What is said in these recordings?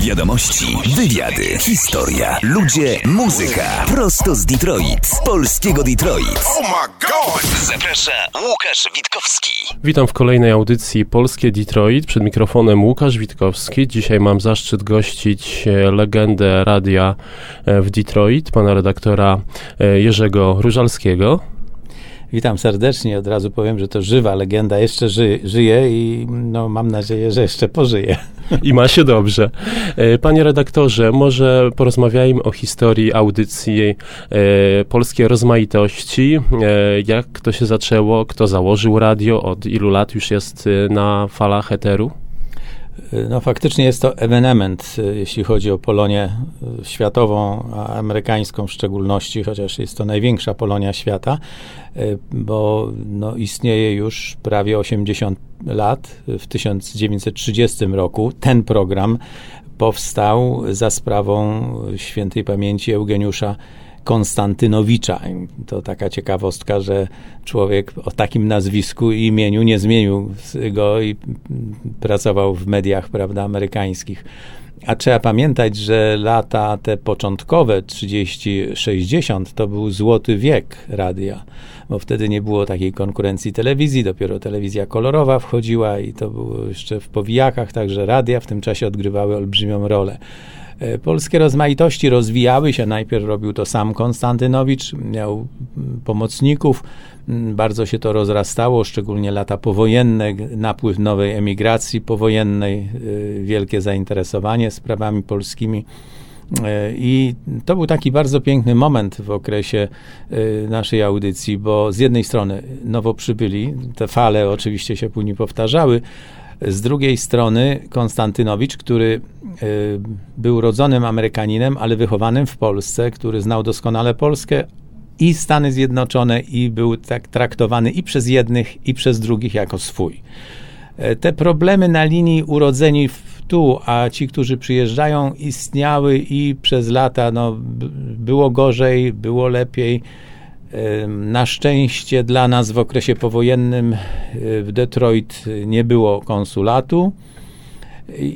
Wiadomości, wywiady, historia, ludzie, muzyka. Prosto z Detroit, z polskiego Detroit. Oh my god! Zaprasza Łukasz Witkowski. Witam w kolejnej audycji Polskie Detroit. Przed mikrofonem Łukasz Witkowski. Dzisiaj mam zaszczyt gościć e, legendę radia e, w Detroit, pana redaktora e, Jerzego Różalskiego. Witam serdecznie. Od razu powiem, że to żywa legenda. Jeszcze ży, żyje i no, mam nadzieję, że jeszcze pożyje. I ma się dobrze. E, panie redaktorze, może porozmawiajmy o historii audycji e, Polskiej Rozmaitości. E, jak to się zaczęło? Kto założył radio? Od ilu lat już jest e, na falach eteru? No faktycznie jest to ewenement, e, jeśli chodzi o Polonię e, światową, a amerykańską w szczególności, chociaż jest to największa Polonia świata, bo no, istnieje już prawie 80 lat. W 1930 roku ten program powstał za sprawą świętej pamięci Eugeniusza Konstantynowicza. To taka ciekawostka, że człowiek o takim nazwisku i imieniu nie zmienił go i pracował w mediach, prawda, amerykańskich. A trzeba pamiętać, że lata te początkowe, 30-60, to był złoty wiek radia, bo wtedy nie było takiej konkurencji telewizji, dopiero telewizja kolorowa wchodziła i to było jeszcze w powijakach, także radia w tym czasie odgrywały olbrzymią rolę. E, polskie rozmaitości rozwijały się. Najpierw robił to sam Konstantynowicz, miał pomocników. Bardzo się to rozrastało, szczególnie lata powojenne, napływ nowej emigracji powojennej, e, wielkie zainteresowanie sprawami polskimi. E, I to był taki bardzo piękny moment w okresie naszej audycji, bo z jednej strony nowo przybyli, te fale oczywiście się później powtarzały, z drugiej strony Konstantynowicz, który y, był rodzonym Amerykaninem, ale wychowanym w Polsce, który znał doskonale Polskę i Stany Zjednoczone i był tak traktowany i przez jednych, i przez drugich jako swój. E, te problemy na linii urodzeni w tu, a ci, którzy przyjeżdżają, istniały i przez lata no, było gorzej, było lepiej. Na szczęście dla nas w okresie powojennym e, w Detroit nie było konsulatu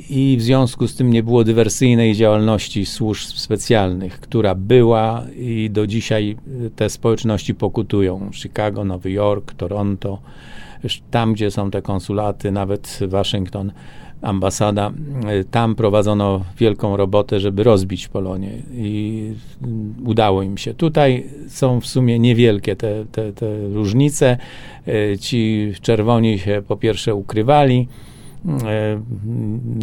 i w związku z tym nie było dywersyjnej działalności służb specjalnych, która była i do dzisiaj te społeczności pokutują. Chicago, Nowy Jork, Toronto, tam gdzie są te konsulaty, nawet Waszyngton ambasada, y, tam prowadzono wielką robotę, żeby rozbić Polonię i udało im się. Tutaj są w sumie niewielkie te, te, te różnice. Y, ci czerwoni się po pierwsze ukrywali, y,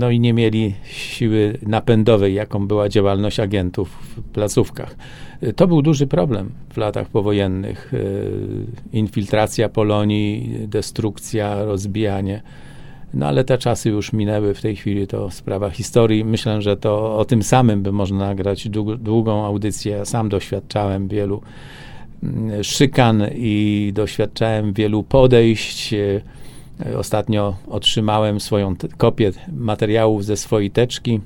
no i nie mieli siły napędowej, jaką była działalność agentów w placówkach. To był duży problem w latach powojennych. Infiltracja Polonii, destrukcja, rozbijanie. No ale te czasy już minęły, w tej chwili to sprawa historii. Myślę, że to o tym samym by można nagrać długą audycję. Ja sam doświadczałem wielu mm, szykan i doświadczałem wielu podejść. E, ostatnio otrzymałem swoją kopię materiałów ze swojej teczki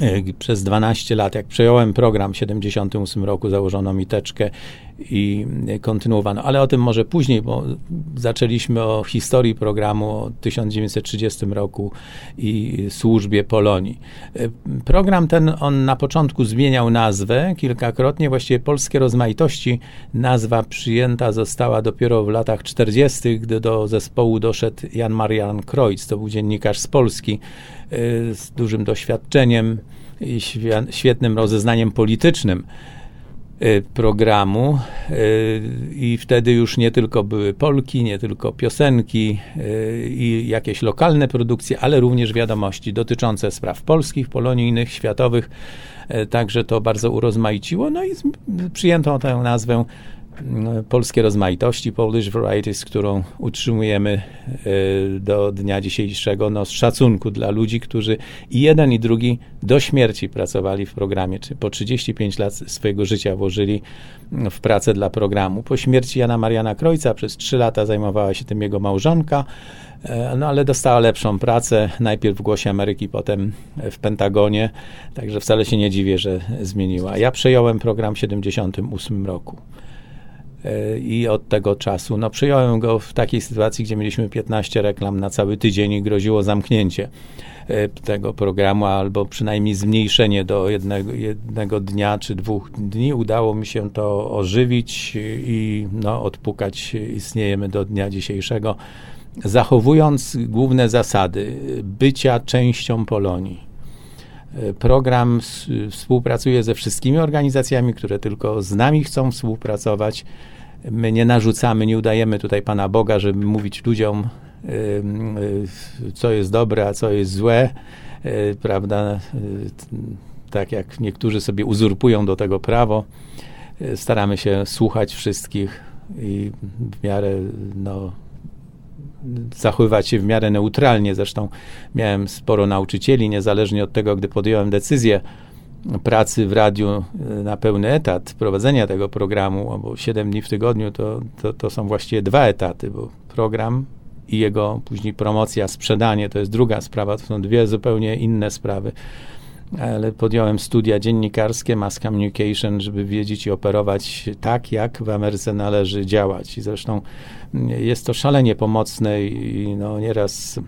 E, przez 12 lat, jak przejąłem program w 78 roku, założono mi teczkę i kontynuowano. Ale o tym może później, bo zaczęliśmy o historii programu o 1930 roku i służbie Polonii. Program ten, on na początku zmieniał nazwę kilkakrotnie, właściwie Polskie Rozmaitości. Nazwa przyjęta została dopiero w latach 40., gdy do zespołu doszedł Jan Marian Kreutz, to był dziennikarz z Polski y, z dużym doświadczeniem i świetnym rozeznaniem politycznym programu y, i wtedy już nie tylko były Polki, nie tylko piosenki i jakieś lokalne produkcje, ale również wiadomości dotyczące spraw polskich, polonijnych, światowych. Także to bardzo urozmaiciło. No i przyjęto tę nazwę polskie rozmaitości, Polish Varieties, którą utrzymujemy e, do dnia dzisiejszego, no, z szacunku dla ludzi, którzy i jeden, i drugi do śmierci pracowali w programie, czy po 35 lat swojego życia włożyli w pracę dla programu. Po śmierci Jana Mariana Krojca przez 3 lata zajmowała się tym jego małżonka, e, no ale dostała lepszą pracę, najpierw w Głosie Ameryki, potem w Pentagonie, także wcale się nie dziwię, że zmieniła. Ja przejąłem program w 78 roku. I od tego czasu, no przyjąłem go w takiej sytuacji, gdzie mieliśmy 15 reklam na cały tydzień i groziło zamknięcie tego programu, albo przynajmniej zmniejszenie do jednego, jednego dnia czy dwóch dni. Udało mi się to ożywić i no, odpukać. Istniejemy do dnia dzisiejszego, zachowując główne zasady bycia częścią Polonii. Program współpracuje ze wszystkimi organizacjami, które tylko z nami chcą współpracować. My nie narzucamy, nie udajemy tutaj Pana Boga, żeby mówić ludziom, co jest dobre, a co jest złe, prawda? Tak jak niektórzy sobie uzurpują do tego prawo. Staramy się słuchać wszystkich i w miarę no, zachowywać się w miarę neutralnie. Zresztą miałem sporo nauczycieli, niezależnie od tego, gdy podjąłem decyzję pracy w radiu na pełny etat, prowadzenia tego programu, bo 7 dni w tygodniu to, to, to są właściwie dwa etaty, bo program i jego później promocja, sprzedanie to jest druga sprawa, to są dwie zupełnie inne sprawy. Ale podjąłem studia dziennikarskie, mass communication, żeby wiedzieć i operować tak, jak w Ameryce należy działać. I zresztą jest to szalenie pomocne i no, nieraz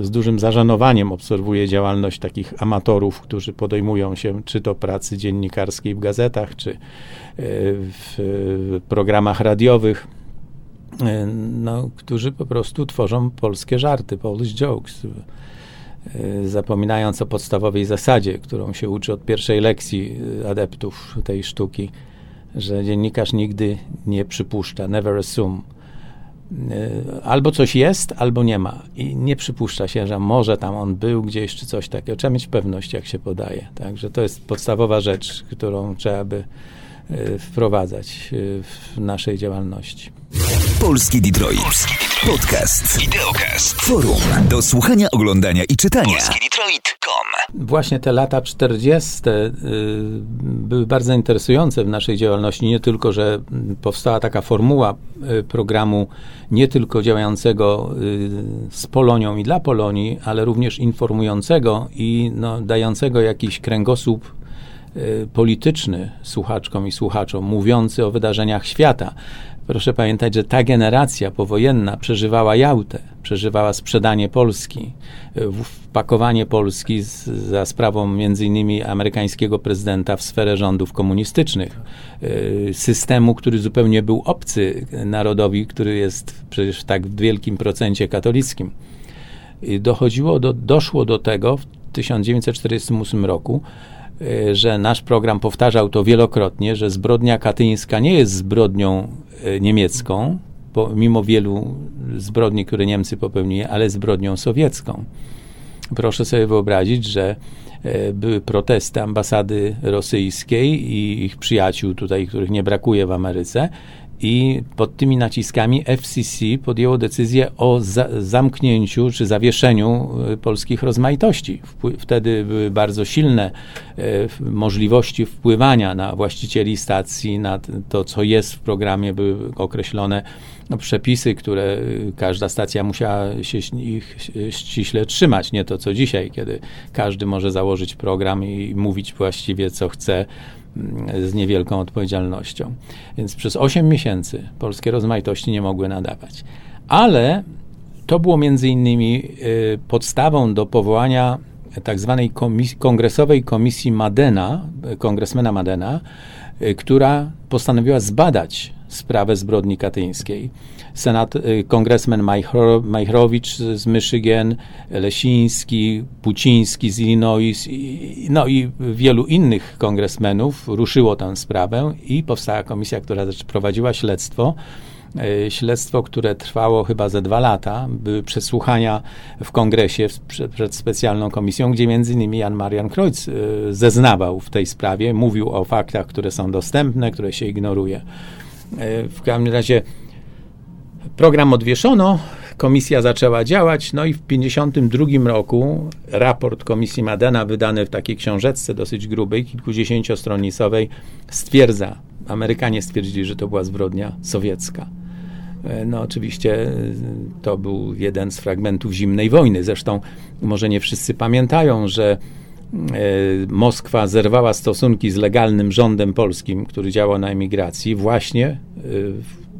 z dużym zażenowaniem obserwuję działalność takich amatorów, którzy podejmują się czy to pracy dziennikarskiej w gazetach, czy e, w programach radiowych E, no, którzy po prostu tworzą polskie żarty, Polish jokes, zapominając o podstawowej zasadzie, którą się uczy od pierwszej lekcji e, adeptów tej sztuki, że dziennikarz nigdy nie przypuszcza, never assume. Albo coś jest, albo nie ma. I nie przypuszcza się, że może tam on był gdzieś, czy coś takiego. Trzeba mieć pewność, jak się podaje. Także to jest podstawowa rzecz, którą trzeba by wprowadzać w naszej działalności. Polski Detroit. Podcast. Videocast. Forum. Do słuchania, oglądania i czytania. Właśnie te lata 40. Y, były bardzo interesujące w naszej działalności. Nie tylko, że powstała taka formuła y, programu nie tylko działającego y, z Polonią i dla Polonii, ale również informującego i no, dającego jakiś kręgosłup polityczny słuchaczkom i słuchaczom, mówiący o wydarzeniach świata. Proszę pamiętać, że ta generacja powojenna przeżywała Jałtę, przeżywała sprzedanie Polski, wpakowanie Polski z, za sprawą między innymi amerykańskiego prezydenta w sferę rządów komunistycznych. Y, systemu, który zupełnie był obcy narodowi, który jest przecież w tak wielkim procencie katolickim. Dochodziło do, doszło do tego w 1948 roku, że nasz program powtarzał to wielokrotnie, że zbrodnia katyńska nie jest zbrodnią E, niemiecką, mimo wielu zbrodni, które Niemcy popełnili, ale zbrodnią sowiecką. Proszę sobie wyobrazić, że e, były protesty ambasady rosyjskiej i ich przyjaciół tutaj, których nie brakuje w Ameryce, i pod tymi naciskami FCC podjęło decyzję o za zamknięciu czy zawieszeniu e, polskich rozmaitości. Wtedy były bardzo silne e, możliwości wpływania na właścicieli stacji, na to, co jest w programie, były określone no, przepisy, które e, każda stacja musiała się ich ściśle trzymać. Nie to, co dzisiaj, kiedy każdy może założyć program i mówić właściwie, co chce z niewielką odpowiedzialnością. Więc przez 8 miesięcy polskie rozmaitości nie mogły nadawać. Ale to było między innymi y, podstawą do powołania tak zwanej komis kongresowej komisji Madena, kongresmena Madena, y, która postanowiła zbadać sprawę zbrodni katyńskiej senat, y, kongresmen Majchrowicz z Michigan, Lesiński, Puciński z Illinois, no i wielu innych kongresmenów ruszyło tę sprawę i powstała komisja, która prowadziła śledztwo y, śledztwo, które trwało chyba ze dwa lata. Były przesłuchania w kongresie przed specjalną komisją, gdzie między innymi Jan Marian Kreutz y, zeznawał w tej sprawie, mówił o faktach, które są dostępne, które się ignoruje. W każdym razie Program odwieszono, komisja zaczęła działać, no i w 1952 roku raport komisji Madena, wydany w takiej książeczce dosyć grubej, kilkudziesięciostronicowej, stwierdza, Amerykanie stwierdzili, że to była zbrodnia sowiecka. E, no, oczywiście e, to był jeden z fragmentów zimnej wojny. Zresztą, może nie wszyscy pamiętają, że e, Moskwa zerwała stosunki z legalnym rządem polskim, który działał na emigracji, właśnie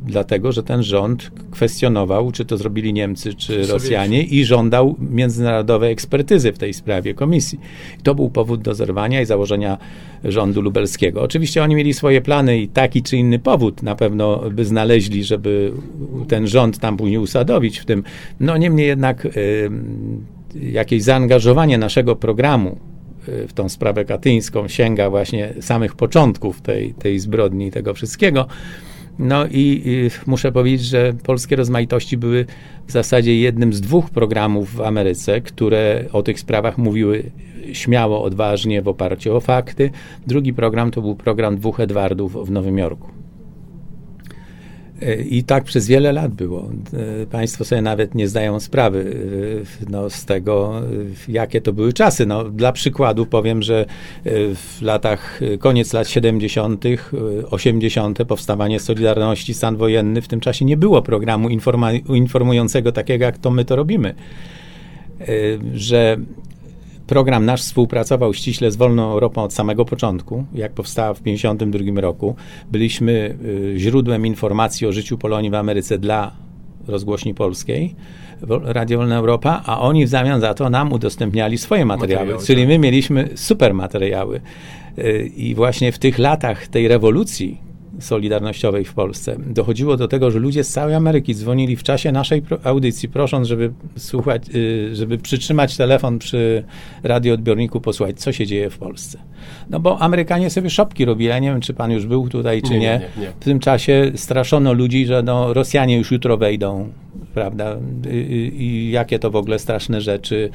dlatego, że ten rząd kwestionował, czy to zrobili Niemcy, czy Rosjanie i żądał międzynarodowej ekspertyzy w tej sprawie komisji. To był powód do zerwania i założenia rządu lubelskiego. Oczywiście oni mieli swoje plany i taki czy inny powód na pewno by znaleźli, żeby ten rząd tam później usadowić w tym. No niemniej jednak y, jakieś zaangażowanie naszego programu w tą sprawę katyńską sięga właśnie samych początków tej, tej zbrodni i tego wszystkiego. No i, i, muszę powiedzieć, że polskie rozmaitości były w zasadzie jednym z dwóch programów w Ameryce, które o tych sprawach mówiły śmiało, odważnie, w oparciu o fakty. Drugi program to był program dwóch Edwardów w Nowym Jorku. I tak przez wiele lat było. Państwo sobie nawet nie zdają sprawy no, z tego, jakie to były czasy. No, dla przykładu powiem, że w latach, koniec lat 70., 80., powstawanie Solidarności, stan wojenny, w tym czasie nie było programu informującego takiego, jak to my to robimy. Że Program nasz współpracował ściśle z Wolną Europą od samego początku, jak powstała w 1952 roku. Byliśmy y, źródłem informacji o życiu Polonii w Ameryce dla rozgłośni polskiej, Radio Wolna Europa, a oni w zamian za to nam udostępniali swoje materiały, materiały czyli tak. my mieliśmy super materiały. Y, I właśnie w tych latach tej rewolucji, solidarnościowej w Polsce. Dochodziło do tego, że ludzie z całej Ameryki dzwonili w czasie naszej audycji, prosząc, żeby słuchać, y, żeby przytrzymać telefon przy radioodbiorniku, posłuchać, co się dzieje w Polsce. No bo Amerykanie sobie szopki robili, ja nie wiem, czy pan już był tutaj, czy nie. nie. nie, nie. W tym czasie straszono ludzi, że no, Rosjanie już jutro wejdą prawda? I, I, jakie to w ogóle straszne rzeczy.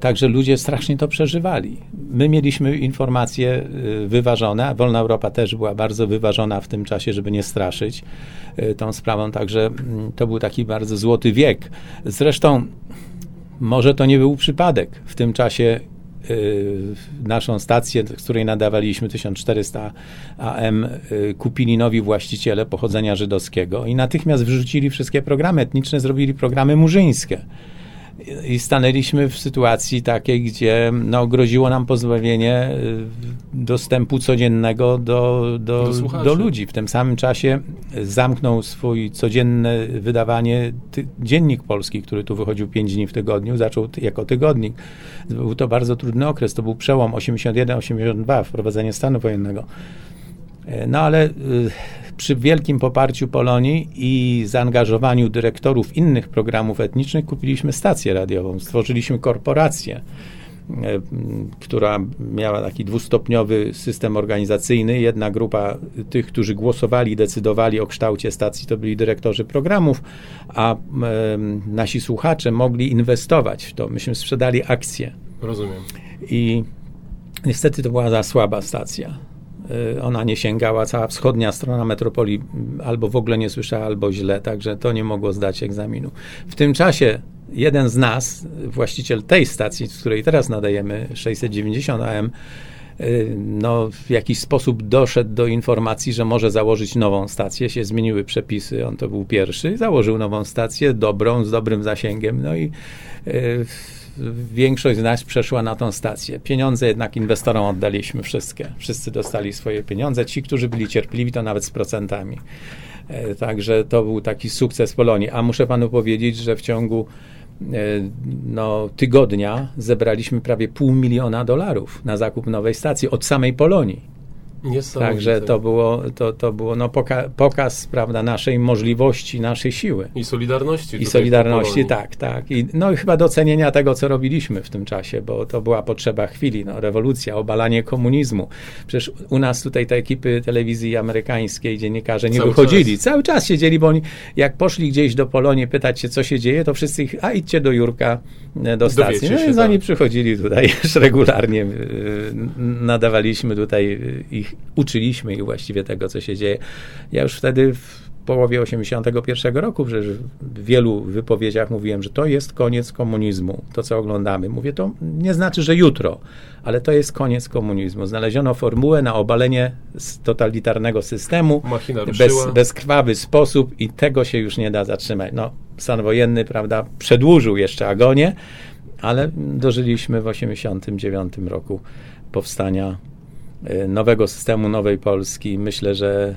Także ludzie strasznie to przeżywali. My mieliśmy informacje y, wyważone, Wolna Europa też była bardzo wyważona w tym czasie, żeby nie straszyć y, tą sprawą, także mm, to był taki bardzo złoty wiek. Zresztą może to nie był przypadek. W tym czasie Y, naszą stację, z której nadawaliśmy 1400 AM, y, kupili nowi właściciele pochodzenia żydowskiego i natychmiast wrzucili wszystkie programy etniczne, zrobili programy murzyńskie i stanęliśmy w sytuacji takiej, gdzie no, groziło nam pozbawienie y, dostępu codziennego do, do, do, do ludzi. W tym samym czasie zamknął swój codzienne wydawanie ty, Dziennik Polski, który tu wychodził pięć dni w tygodniu, zaczął jako tygodnik. Był to bardzo trudny okres, to był przełom 81-82, wprowadzenie stanu wojennego. E, no ale y, przy wielkim poparciu Polonii i zaangażowaniu dyrektorów innych programów etnicznych kupiliśmy stację radiową, stworzyliśmy korporację, e, która miała taki dwustopniowy system organizacyjny. Jedna grupa tych, którzy głosowali, decydowali o kształcie stacji, to byli dyrektorzy programów, a nasi słuchacze mogli inwestować w to. Myśmy sprzedali akcje. Rozumiem. I niestety to była za słaba stacja ona nie sięgała, cała wschodnia strona metropolii albo w ogóle nie słyszała, albo źle, także to nie mogło zdać egzaminu. W tym czasie jeden z nas, właściciel tej stacji, z której teraz nadajemy 690 AM, y, no, w jakiś sposób doszedł do informacji, że może założyć nową stację. Się zmieniły przepisy, on to był pierwszy, założył nową stację, dobrą, z dobrym zasięgiem, no i y, większość z nas przeszła na tą stację. Pieniądze jednak inwestorom oddaliśmy wszystkie. Wszyscy dostali swoje pieniądze. Ci, którzy byli cierpliwi, to nawet z procentami. E, także to był taki sukces Polonii. A muszę panu powiedzieć, że w ciągu e, no, tygodnia zebraliśmy prawie pół miliona dolarów na zakup nowej stacji od samej Polonii. Także to było, to, to było no, poka pokaz prawda, naszej możliwości, naszej siły. I solidarności. I solidarności, tak, tak. I, no i chyba docenienia tego, co robiliśmy w tym czasie, bo to była potrzeba chwili. No, rewolucja, obalanie komunizmu. Przecież u nas tutaj te ekipy telewizji amerykańskiej, dziennikarze nie cały wychodzili. Czas. Cały czas siedzieli, bo oni jak poszli gdzieś do Polonii pytać się, co się dzieje, to wszyscy ich, a idźcie do Jurka, e, do stacji. No więc tak. oni przychodzili tutaj już regularnie. E, nadawaliśmy tutaj ich uczyliśmy ich właściwie tego, co się dzieje. Ja już wtedy w połowie 81 roku, że w wielu wypowiedziach mówiłem, że to jest koniec komunizmu, to co oglądamy. Mówię, to nie znaczy, że jutro, ale to jest koniec komunizmu. Znaleziono formułę na obalenie totalitarnego systemu bez, bezkrwawy sposób i tego się już nie da zatrzymać. No, stan wojenny, prawda, przedłużył jeszcze agonię, ale dożyliśmy w 89 roku powstania nowego systemu, nowej Polski. Myślę, że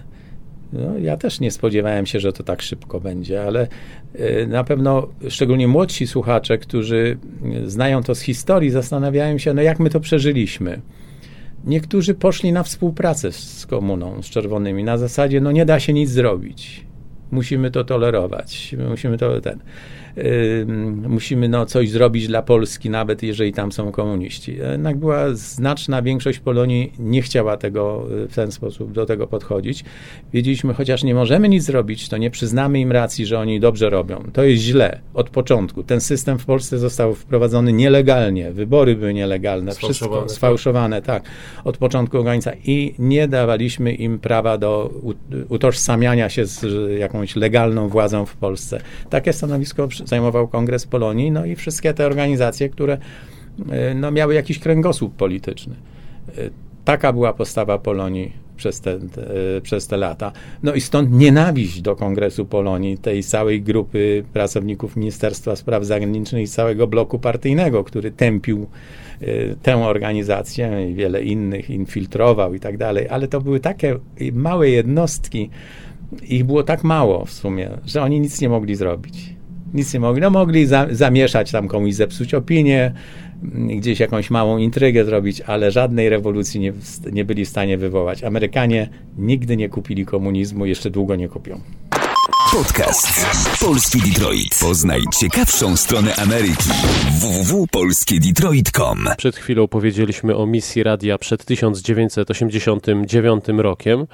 No, ja też nie spodziewałem się, że to tak szybko będzie, ale y, na pewno szczególnie młodsi słuchacze, którzy znają to z historii, zastanawiają się, no jak my to przeżyliśmy. Niektórzy poszli na współpracę z komuną, z czerwonymi, na zasadzie, no nie da się nic zrobić. Musimy to tolerować, musimy to ten musimy no, coś zrobić dla Polski, nawet jeżeli tam są komuniści. Jednak była znaczna większość Polonii nie chciała tego y, w ten sposób do tego podchodzić. Wiedzieliśmy, chociaż nie możemy nic zrobić, to nie przyznamy im racji, że oni dobrze robią. To jest źle od początku. Ten system w Polsce został wprowadzony nielegalnie, wybory były nielegalne, sfałszowane, wszystko sfałszowane, tak, od początku do końca i nie dawaliśmy im prawa do utożsamiania się z jakąś legalną władzą w Polsce. Takie stanowisko zajmował Kongres Polonii, no i wszystkie te organizacje, które e, no, miały jakiś kręgosłup polityczny. E, taka była postawa Polonii przez te, te, przez te lata. No i stąd nienawiść do Kongresu Polonii, tej całej grupy pracowników Ministerstwa Spraw Zagranicznych i całego bloku partyjnego, który tępił y, tę organizację i wiele innych, infiltrował i tak dalej. Ale to były takie małe jednostki, ich było tak mało w sumie, że oni nic nie mogli zrobić nic nie mogli. No mogli za, zamieszać tam komuś, zepsuć opinię, gdzieś jakąś małą intrygę zrobić, ale żadnej rewolucji nie, nie byli w stanie wywołać. Amerykanie nigdy nie kupili komunizmu, jeszcze długo nie kupią. Podcast Polski Detroit. Poznaj ciekawszą stronę Ameryki. www.polskiedetroit.com Przed chwilą powiedzieliśmy o misji radia przed 1989 rokiem.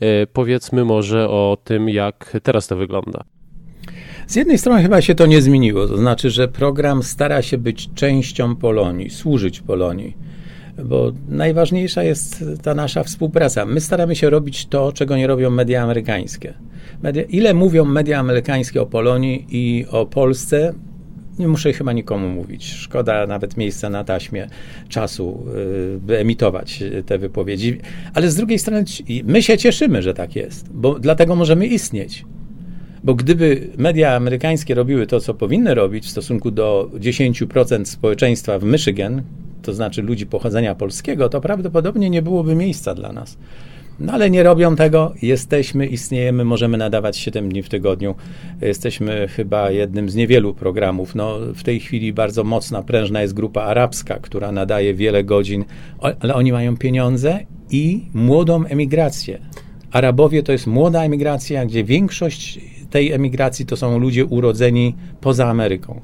E, powiedzmy może o tym, jak teraz to wygląda. Z jednej strony chyba się to nie zmieniło, to znaczy, że program stara się być częścią Polonii, służyć Polonii, bo najważniejsza jest ta nasza współpraca. My staramy się robić to, czego nie robią media amerykańskie. Media, ile mówią media amerykańskie o Polonii i o Polsce, nie muszę chyba nikomu mówić. Szkoda nawet miejsca na taśmie czasu, by emitować te wypowiedzi. Ale z drugiej strony my się cieszymy, że tak jest, bo dlatego możemy istnieć. Bo gdyby media amerykańskie robiły to, co powinny robić w stosunku do 10% społeczeństwa w Michigan, to znaczy ludzi pochodzenia polskiego, to prawdopodobnie nie byłoby miejsca dla nas. No ale nie robią tego, jesteśmy, istniejemy, możemy nadawać 7 dni w tygodniu. Jesteśmy chyba jednym z niewielu programów. No, w tej chwili bardzo mocna, prężna jest grupa arabska, która nadaje wiele godzin, ale oni mają pieniądze i młodą emigrację. Arabowie to jest młoda emigracja, gdzie większość tej emigracji to są ludzie urodzeni poza Ameryką.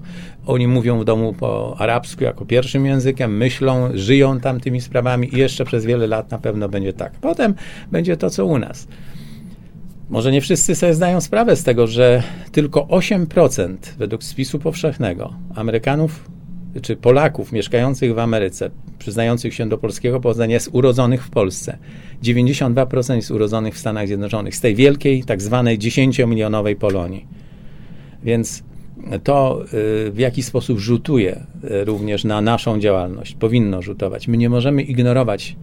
Oni mówią w domu po arabsku jako pierwszym językiem, myślą, żyją tam tymi sprawami i jeszcze przez wiele lat na pewno będzie tak. Potem będzie to, co u nas. Może nie wszyscy sobie zdają sprawę z tego, że tylko 8% według spisu powszechnego Amerykanów czy Polaków mieszkających w Ameryce, przyznających się do polskiego pochodzenia, jest urodzonych w Polsce. 92% jest urodzonych w Stanach Zjednoczonych, z tej wielkiej, tak zwanej 10-milionowej Polonii. Więc to y, w jaki sposób rzutuje y, również na naszą działalność, powinno rzutować. My nie możemy ignorować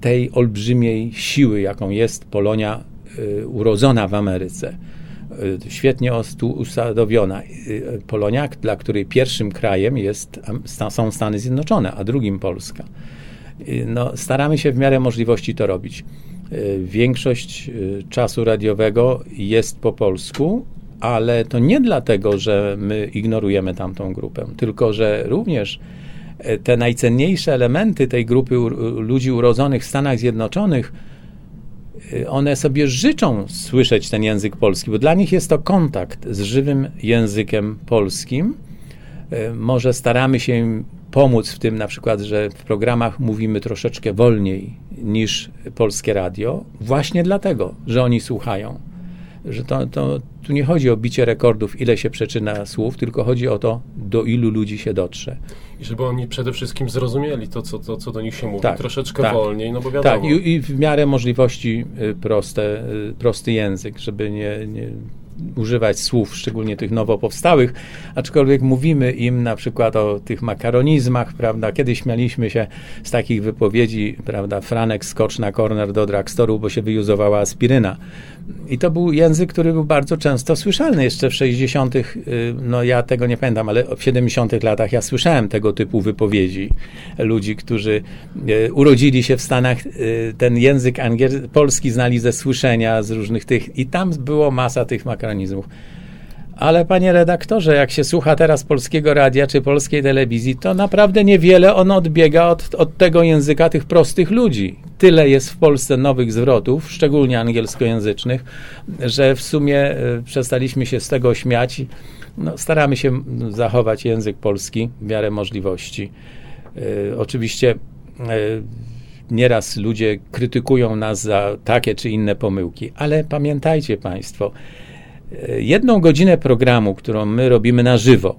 tej olbrzymiej siły, jaką jest Polonia y, urodzona w Ameryce świetnie usadowiona. Polonia, dla której pierwszym krajem jest, są Stany Zjednoczone, a drugim Polska. Y, no, staramy się w miarę możliwości to robić. Większość czasu radiowego jest po polsku, ale to nie dlatego, że my ignorujemy tamtą grupę, tylko że również te najcenniejsze elementy tej grupy ludzi urodzonych w Stanach Zjednoczonych Y, one sobie życzą słyszeć ten język polski, bo dla nich jest to kontakt z żywym językiem polskim. Y, może staramy się im pomóc w tym, na przykład, że w programach mówimy troszeczkę wolniej niż polskie radio, właśnie dlatego, że oni słuchają. Że to, to tu nie chodzi o bicie rekordów, ile się przeczyna słów, tylko chodzi o to, do ilu ludzi się dotrze. I żeby oni przede wszystkim zrozumieli to, co, to, co do nich się mówi, tak, troszeczkę tak, wolniej, no bo wiadomo. Tak, i, i w miarę możliwości y, proste, y, prosty język, żeby nie, nie używać słów, szczególnie tych nowo powstałych, aczkolwiek mówimy im na przykład o tych makaronizmach, prawda? Kiedyś śmialiśmy się z takich wypowiedzi, prawda? Franek skocz na korner do drugstoru, bo się wyjuzowała aspiryna. I to był język, który był bardzo często słyszalny. Jeszcze w 60., y, no ja tego nie pamiętam, ale w 70. latach ja słyszałem tego typu wypowiedzi ludzi, którzy y, urodzili się w Stanach. Y, ten język angiel- polski znali ze słyszenia, z różnych tych, i tam było masa tych makaronizmów. Ale panie redaktorze, jak się słucha teraz polskiego radia czy polskiej telewizji, to naprawdę niewiele on odbiega od, od tego języka tych prostych ludzi. Tyle jest w Polsce nowych zwrotów, szczególnie angielskojęzycznych, że w sumie y, przestaliśmy się z tego śmiać. No, staramy się zachować język polski w miarę możliwości. Y, oczywiście y, nieraz ludzie krytykują nas za takie czy inne pomyłki, ale pamiętajcie Państwo, jedną godzinę programu, którą my robimy na żywo,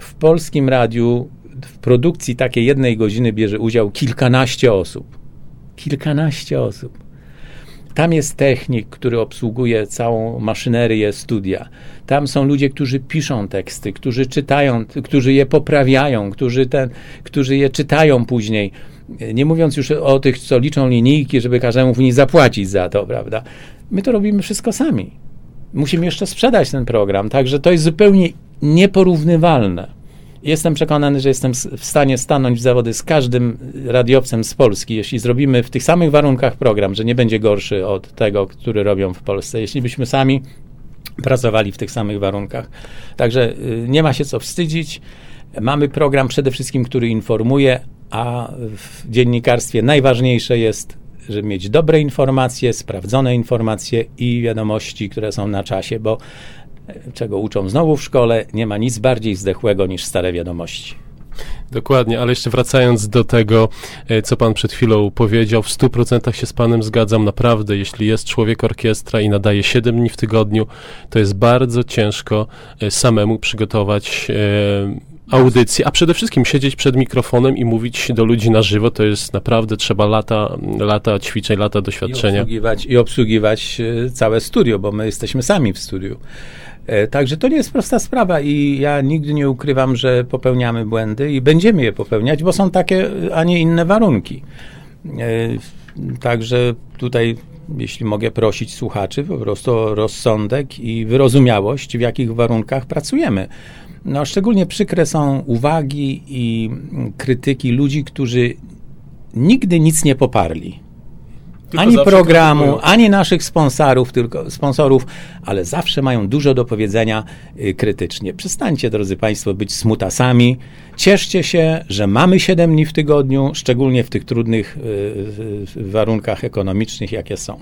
w polskim radiu w produkcji takiej jednej godziny bierze udział kilkanaście osób. Kilkanaście osób. Tam jest technik, który obsługuje całą maszynerię studia. Tam są ludzie, którzy piszą teksty, którzy czytają, którzy je poprawiają, którzy, ten, którzy je czytają później. Nie mówiąc już o tych, co liczą linijki, żeby każdemu w niej zapłacić za to, prawda? My to robimy wszystko sami musimy jeszcze sprzedać ten program, także to jest zupełnie nieporównywalne. Jestem przekonany, że jestem w stanie stanąć w zawody z każdym radiowcem z Polski, jeśli zrobimy w tych samych warunkach program, że nie będzie gorszy od tego, który robią w Polsce. Jeśli byśmy sami pracowali w tych samych warunkach. Także y, nie ma się co wstydzić. Mamy program przede wszystkim, który informuje, a w dziennikarstwie najważniejsze jest żeby mieć dobre informacje, sprawdzone informacje i wiadomości, które są na czasie, bo e, czego uczą znowu w szkole, nie ma nic bardziej zdechłego niż stare wiadomości. Dokładnie, ale jeszcze wracając do tego, e, co pan przed chwilą powiedział, w 100% się z panem zgadzam. Naprawdę, jeśli jest człowiek orkiestra i nadaje 7 dni w tygodniu, to jest bardzo ciężko e, samemu przygotować audycji, a przede wszystkim siedzieć przed mikrofonem i mówić do ludzi na żywo, to jest naprawdę trzeba lata, lata ćwiczeń, lata doświadczenia. I obsługiwać, i obsługiwać e, całe studio, bo my jesteśmy sami w studiu. E, także to nie jest prosta sprawa i ja nigdy nie ukrywam, że popełniamy błędy i będziemy je popełniać, bo są takie, a nie inne warunki. E, także tutaj, jeśli mogę prosić słuchaczy, po prostu o rozsądek i wyrozumiałość, w jakich warunkach pracujemy. No, szczególnie przykre są uwagi i krytyki ludzi, którzy nigdy nic nie poparli. Ani programu, ani naszych sponsorów, tylko sponsorów, ale zawsze mają dużo do powiedzenia y, krytycznie. Przestańcie, drodzy Państwo, być smutasami. Cieszcie się, że mamy 7 dni w tygodniu, szczególnie w tych trudnych y, y, warunkach ekonomicznych, jakie są.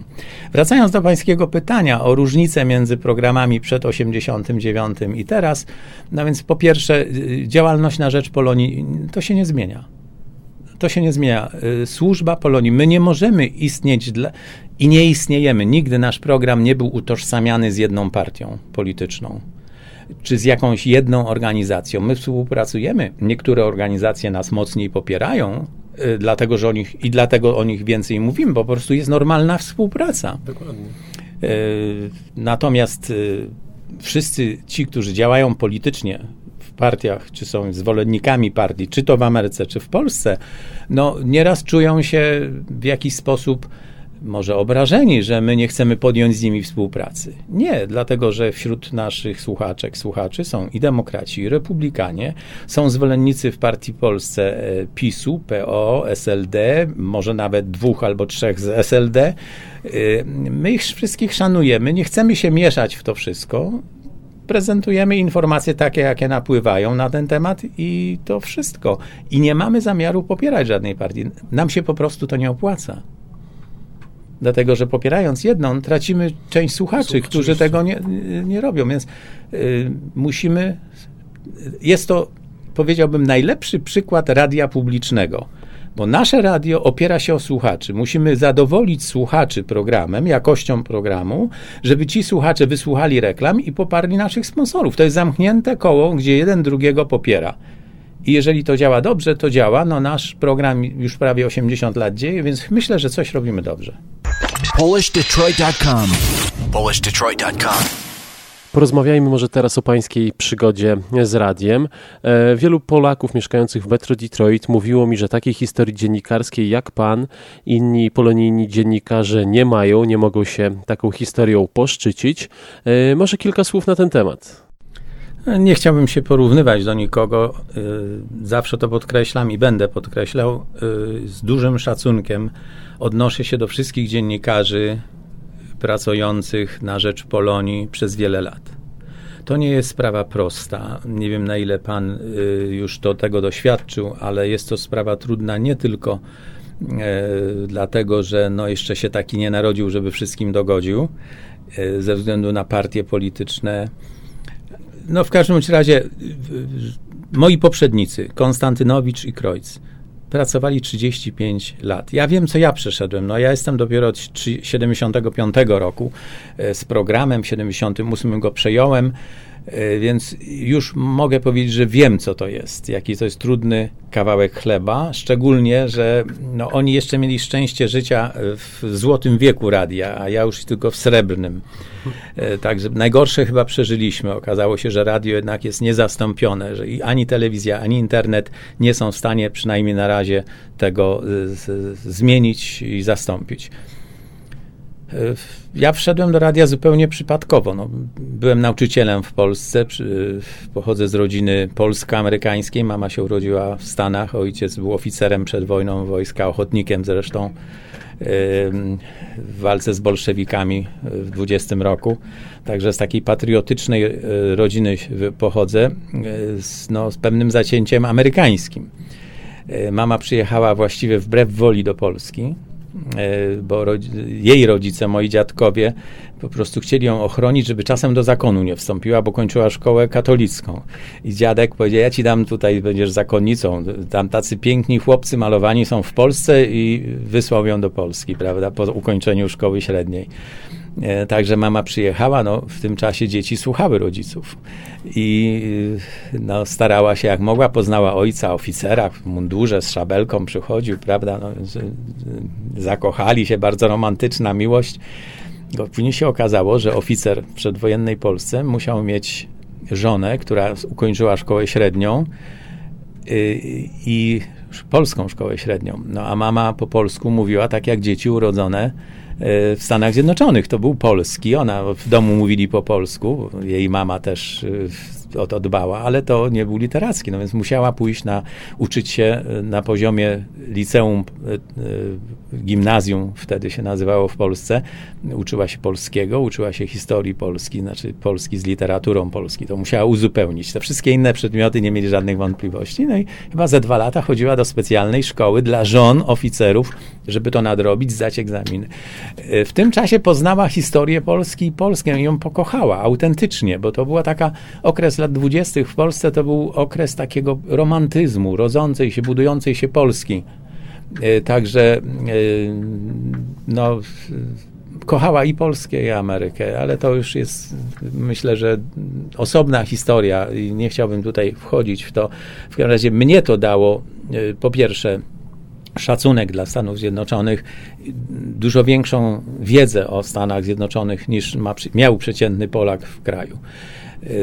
Wracając do Pańskiego pytania o różnicę między programami przed 89 i teraz, no więc po pierwsze, y, działalność na rzecz Polonii to się nie zmienia to się nie zmienia. Y, służba Polonii. My nie możemy istnieć dla, i nie istniejemy. Nigdy nasz program nie był utożsamiany z jedną partią polityczną czy z jakąś jedną organizacją. My współpracujemy. Niektóre organizacje nas mocniej popierają, y, dlatego że o nich i dlatego o nich więcej mówimy, bo po prostu jest normalna współpraca. Dokładnie. Y, natomiast wszyscy ci, którzy działają politycznie, partiach, czy są zwolennikami partii, czy to w Ameryce, czy w Polsce, no nieraz czują się w jakiś sposób może obrażeni, że my nie chcemy podjąć z nimi współpracy. Nie, dlatego że wśród naszych słuchaczek, słuchaczy są i demokraci, i republikanie, są zwolennicy w partii Polsce e, PiSu, PO, SLD, może nawet dwóch albo trzech z SLD. E, my ich wszystkich szanujemy, nie chcemy się mieszać w to wszystko prezentujemy informacje takie, jakie napływają na ten temat i to wszystko. I nie mamy zamiaru popierać żadnej partii. Nam się po prostu to nie opłaca. Dlatego, że popierając jedną, tracimy część słuchaczy, którzy tego nie, nie robią. Więc y, musimy. Jest to, powiedziałbym, najlepszy przykład radia publicznego bo nasze radio opiera się o słuchaczy. Musimy zadowolić słuchaczy programem, jakością programu, żeby ci słuchacze wysłuchali reklam i poparli naszych sponsorów. To jest zamknięte koło, gdzie jeden drugiego popiera. I jeżeli to działa dobrze, to działa. No nasz program już prawie 80 lat dzieje, więc myślę, że coś robimy dobrze. PolishDetroit.com PolishDetroit.com Porozmawiajmy może teraz o pańskiej przygodzie z radiem. E, wielu Polaków mieszkających w Metro Detroit mówiło mi, że takiej historii dziennikarskiej jak pan, inni polonijni dziennikarze nie mają, nie mogą się taką historią poszczycić. E, może kilka słów na ten temat. Nie chciałbym się porównywać do nikogo. E, zawsze to podkreślam i będę podkreślał. Z dużym szacunkiem odnoszę się do wszystkich dziennikarzy, pracujących na rzecz Polonii przez wiele lat. To nie jest sprawa prosta. Nie wiem, na ile pan y, już do tego doświadczył, ale jest to sprawa trudna nie tylko e, dlatego, że no jeszcze się taki nie narodził, żeby wszystkim dogodził, e, ze względu na partie polityczne. No w każdym razie moi poprzednicy, Konstantynowicz i Kreutz, pracowali 35 lat. Ja wiem, co ja przeszedłem. No, ja jestem dopiero od 75 roku e, z programem, w 78 go przejąłem. E, więc już mogę powiedzieć, że wiem, co to jest, jaki to jest trudny kawałek chleba, szczególnie, że no, oni jeszcze mieli szczęście życia w złotym wieku radia, a ja już tylko w srebrnym. E, także najgorsze chyba przeżyliśmy. Okazało się, że radio jednak jest niezastąpione, że ani telewizja, ani internet nie są w stanie przynajmniej na razie tego zmienić i zastąpić. E, ja wszedłem do radia zupełnie przypadkowo. No, byłem nauczycielem w Polsce, pochodzę z rodziny polsko-amerykańskiej. Mama się urodziła w Stanach, ojciec był oficerem przed wojną wojska, ochotnikiem zresztą w walce z bolszewikami w 20 roku. Także z takiej patriotycznej e, rodziny pochodzę, e, z, no, z pewnym zacięciem amerykańskim. Mama przyjechała właściwie wbrew woli do Polski E, bo jej rodzice, moi dziadkowie, po prostu chcieli ją ochronić, żeby czasem do zakonu nie wstąpiła, bo kończyła szkołę katolicką. I dziadek powiedział, ja ci dam tutaj, będziesz zakonnicą. Tam tacy piękni chłopcy malowani są w Polsce i wysłał ją do Polski, prawda, po ukończeniu szkoły średniej. E, także mama przyjechała, no, w tym czasie dzieci słuchały rodziców i no, starała się jak mogła, poznała ojca, oficera w mundurze z szabelką przychodził, prawda, no, zakochali się, bardzo romantyczna miłość. Później się okazało, że oficer w przedwojennej Polsce musiał mieć żonę, która ukończyła szkołę średnią y, i polską szkołę średnią. No a mama po polsku mówiła tak jak dzieci urodzone w Stanach Zjednoczonych. To był polski, ona w domu mówili po polsku, jej mama też y, o to dbała, ale to nie był literacki, no więc musiała pójść na, uczyć się y, na poziomie liceum, y, gimnazjum, wtedy się nazywało w Polsce, uczyła się polskiego, uczyła się historii Polski, znaczy Polski z literaturą Polski, to musiała uzupełnić. Te wszystkie inne przedmioty nie mieli żadnych wątpliwości, no i chyba za dwa lata chodziła do specjalnej szkoły dla żon oficerów, żeby to nadrobić, zdać egzaminy. W tym czasie poznała historię Polski i Polskę i ją pokochała autentycznie, bo to była taka okres lat dwudziestych w Polsce, to był okres takiego romantyzmu, rodzącej się, budującej się Polski. E, także e, no, kochała i Polskę, i Amerykę, ale to już jest, myślę, że osobna historia i nie chciałbym tutaj wchodzić w to. W każdym razie mnie to dało, e, po pierwsze, szacunek dla Stanów Zjednoczonych, dużo większą wiedzę o Stanach Zjednoczonych niż ma, miał przeciętny Polak w kraju.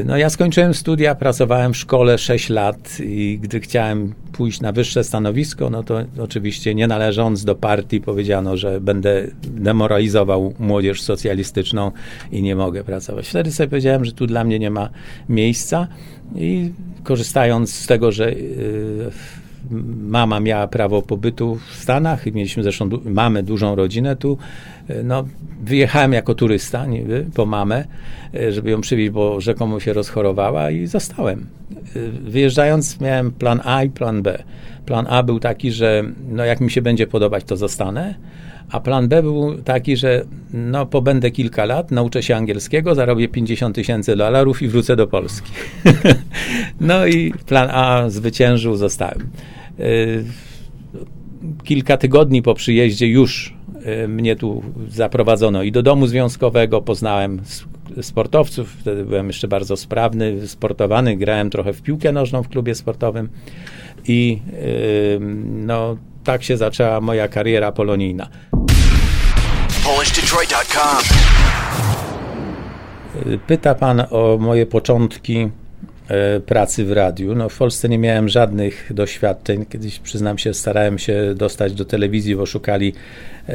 No ja skończyłem studia, pracowałem w szkole 6 lat i gdy chciałem pójść na wyższe stanowisko, no to oczywiście nie należąc do partii powiedziano, że będę demoralizował młodzież socjalistyczną i nie mogę pracować. Wtedy sobie powiedziałem, że tu dla mnie nie ma miejsca i korzystając z tego, że yy, mama miała prawo pobytu w Stanach i mieliśmy zresztą, mamy dużą rodzinę tu, e, no, wyjechałem jako turysta niby, po mamę, e, żeby ją przywieźć, bo rzekomo się rozchorowała i zostałem. E, wyjeżdżając miałem plan A i plan B. Plan A był taki, że no, jak mi się będzie podobać, to zostanę, a plan B był taki, że no, pobędę kilka lat, nauczę się angielskiego, zarobię 50 tysięcy dolarów i wrócę do Polski. no i plan A zwyciężył, zostałem. Y, kilka tygodni po przyjeździe już y, mnie tu zaprowadzono i do domu związkowego, poznałem sportowców, wtedy byłem jeszcze bardzo sprawny, sportowany, grałem trochę w piłkę nożną w klubie sportowym i y, no, tak się zaczęła moja kariera polonijna. Pyta pan o moje początki pracy w radiu. No, w Polsce nie miałem żadnych doświadczeń. Kiedyś, przyznam się, starałem się dostać do telewizji, bo szukali e,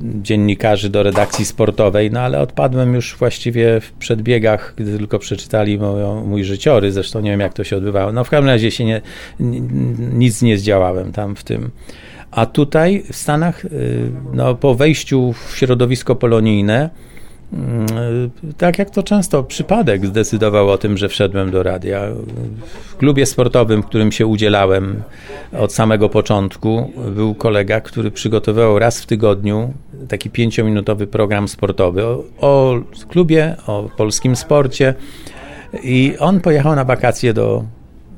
dziennikarzy do redakcji sportowej, no ale odpadłem już właściwie w przedbiegach, gdy tylko przeczytali moją, mój życiorys, zresztą nie wiem jak to się odbywało. No w każdym razie się nie, nic nie zdziałałem tam w tym. A tutaj w Stanach, y, no, po wejściu w środowisko polonijne, tak jak to często przypadek zdecydował o tym, że wszedłem do radia. W klubie sportowym, w którym się udzielałem od samego początku, był kolega, który przygotowywał raz w tygodniu taki pięciominutowy program sportowy o, o klubie, o polskim sporcie. I on pojechał na wakacje do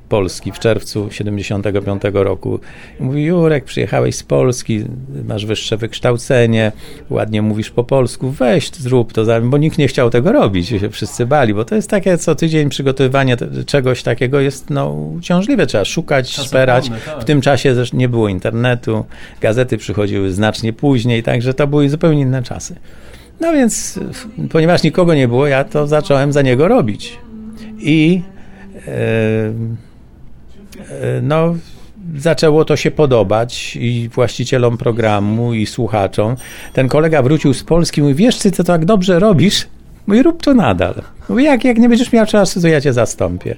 Polski w czerwcu 75 roku. Mówi, Jurek, przyjechałeś z Polski, masz wyższe wykształcenie, ładnie mówisz po polsku, weź, zrób to, bo nikt nie chciał tego robić, się wszyscy bali, bo to jest takie co tydzień przygotowywanie czegoś takiego jest no, uciążliwe, trzeba szukać, Czasem szperać. tak. W tym czasie nie było internetu, gazety przychodziły znacznie później, także to były zupełnie inne czasy. No więc, ponieważ nikogo nie było, ja to zacząłem za niego robić. I yy, no, zaczęło to się podobać i właścicielom programu, i słuchaczom. Ten kolega wrócił z Polski mówi, wiesz, ty to tak dobrze robisz? Mówi, rób to nadal. Mówi, jak, jak nie będziesz miał czasu, to ja cię zastąpię.